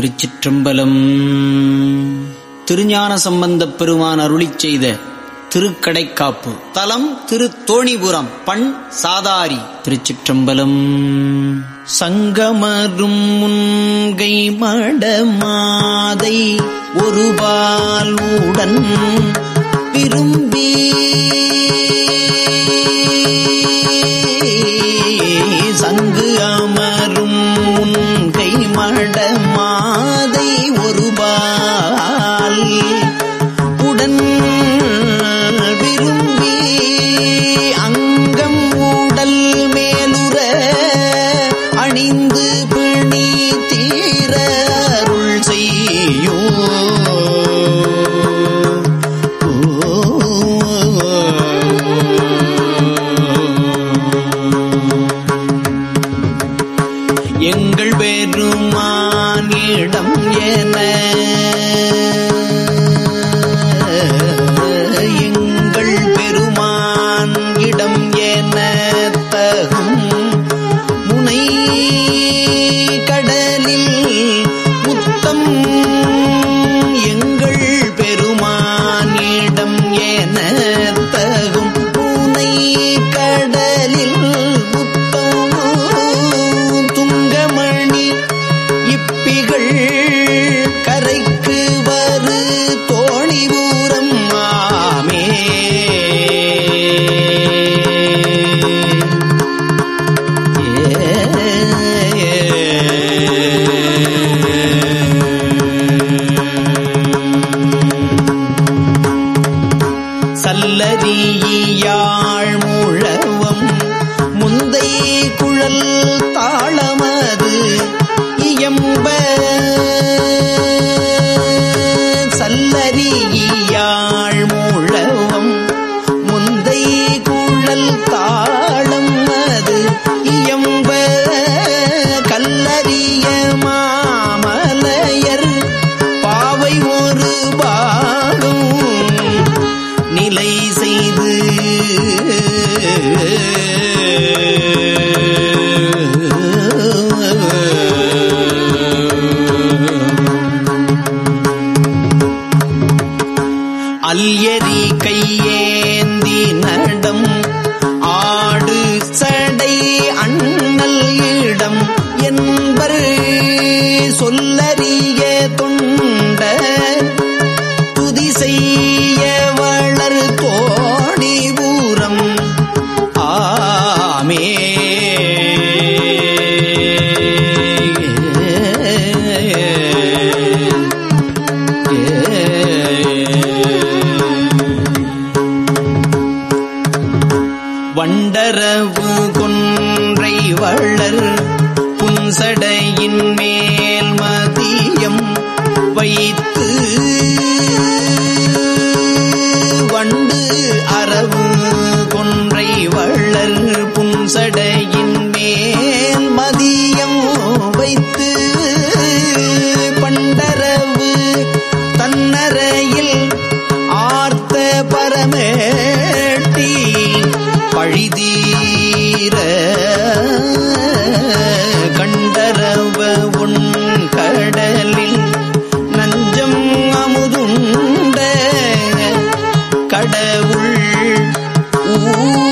திருச்சிற்றம்பலம். திருஞான சம்பந்தப் பெருமான் அருளி செய்த திருக்கடைக்காப்பு. தலம் திருத்தோணிபுரம் பண் சாதாரி. திருச்சிற்றம்பலம். சங்கமரும் முன்கை மடமாதை ஒருபால் உடன் விரும்பி மல்யரி கையேந்தி நடம் ஆடு சடை அண்ணல் இடம் என்பர் சொல்லறி Ooh.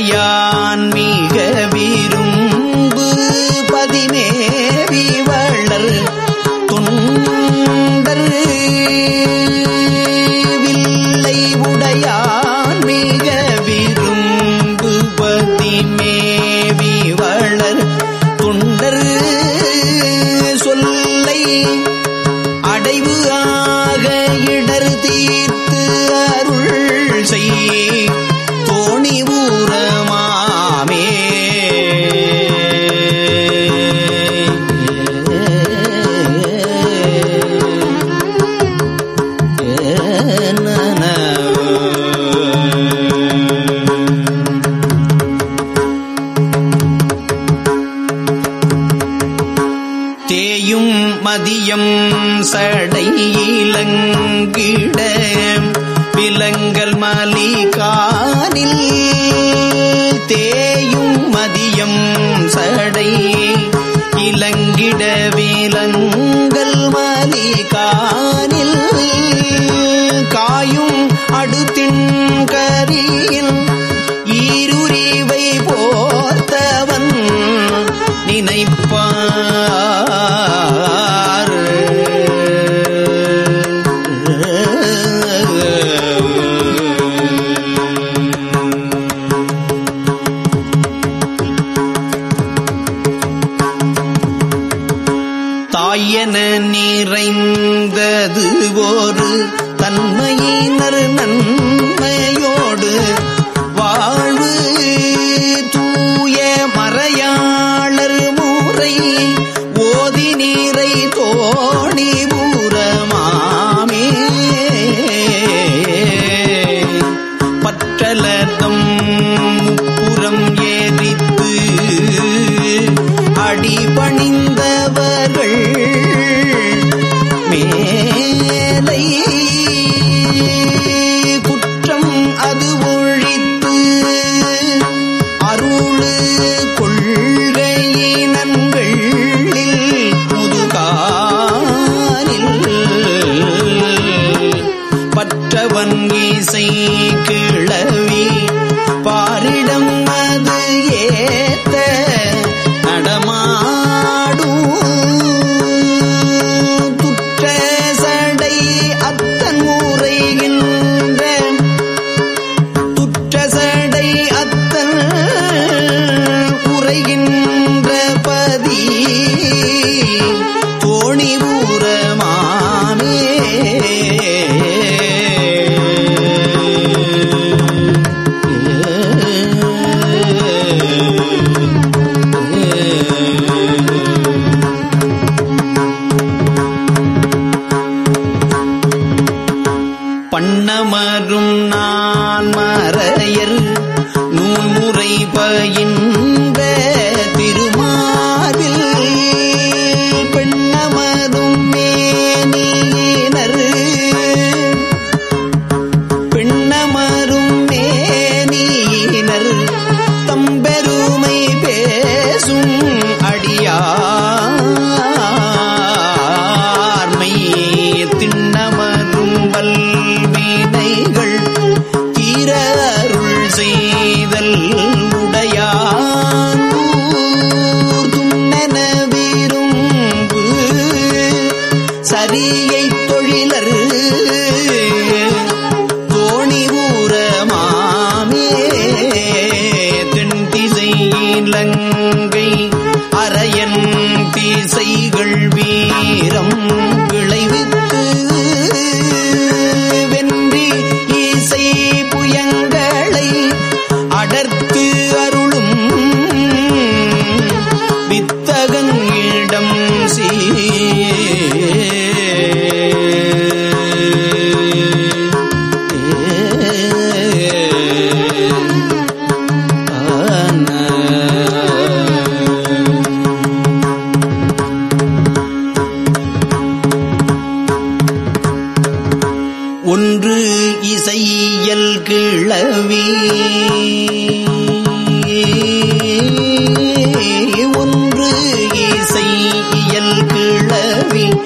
ஐயா மதியம் சடையிலங்கிட விலங்கல் மலிகானில் தேயும் மதியம் சடை இலங்கிட விலங்கல் மலிகானில் காயும் அடுத்தின் பிறந்து ஒரு தன்மையினர் நன்மையோடு வாழ்வு தூய மறையாளர் மூரை ஓதி நீரை தோணி பூரமாமே பற்றலதம் புறம் ஏறித்து அடிபணிந்தவர்கள் மேலே Maria. ஒன்று இசையல் கிளவி. ஒன்று இசையல் கிளவி.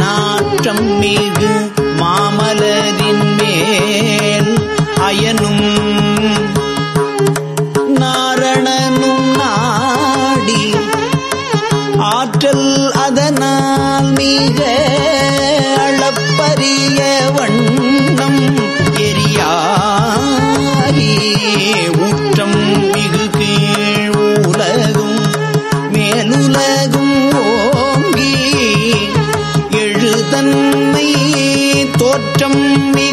நாற்றம் மீது மாமலரின் மேல் அயனும் நாரணனும் நாடி ஆற்றல் அதனால் மிக அளப்பரிய வண்ணம் எரியாரி ஊற்றம். குற்றம் நீ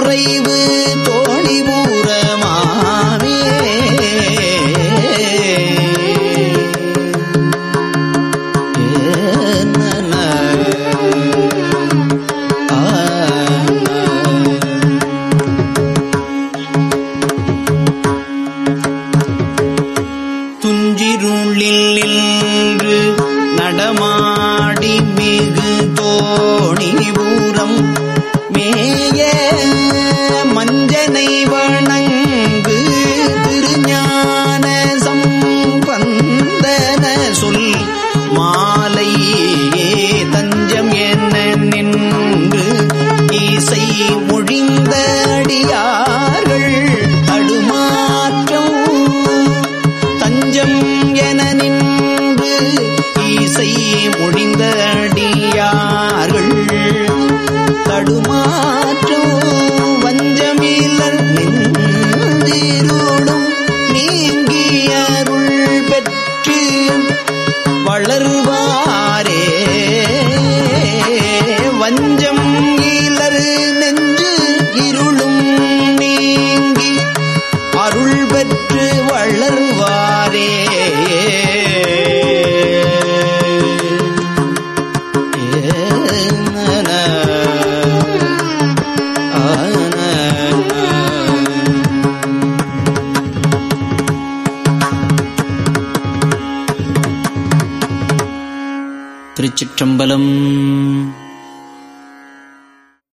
குறைவு தோணிபூர மாவே நடமாடி மிகு தோணி பூரம் சம்பலம்